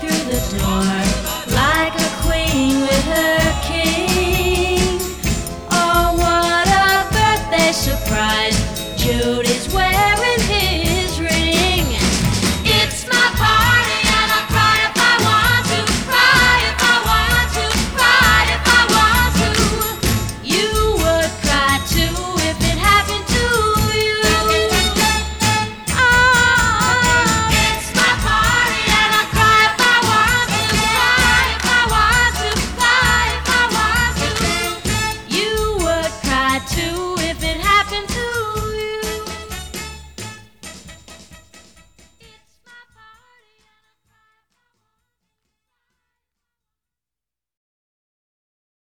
through the door like a queen with her king. Oh, what a birthday surprise, Judy.